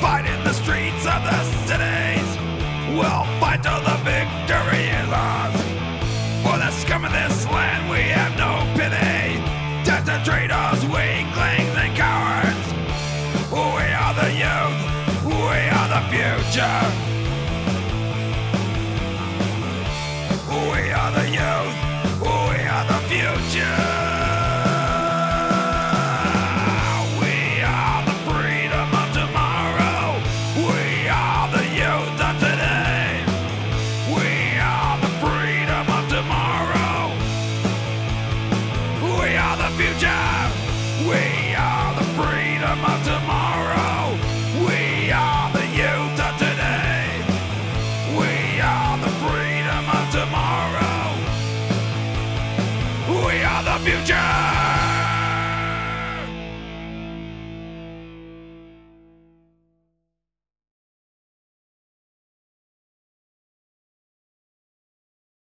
fight in the streets of the cities. We'll fight till the victory is ours. For the scum of this land, we have no pity. Death to traitors, weaklings, and cowards. We are the youth. We are the future. We are the freedom of tomorrow. We are the youth of today. We are the freedom of tomorrow. We are the future.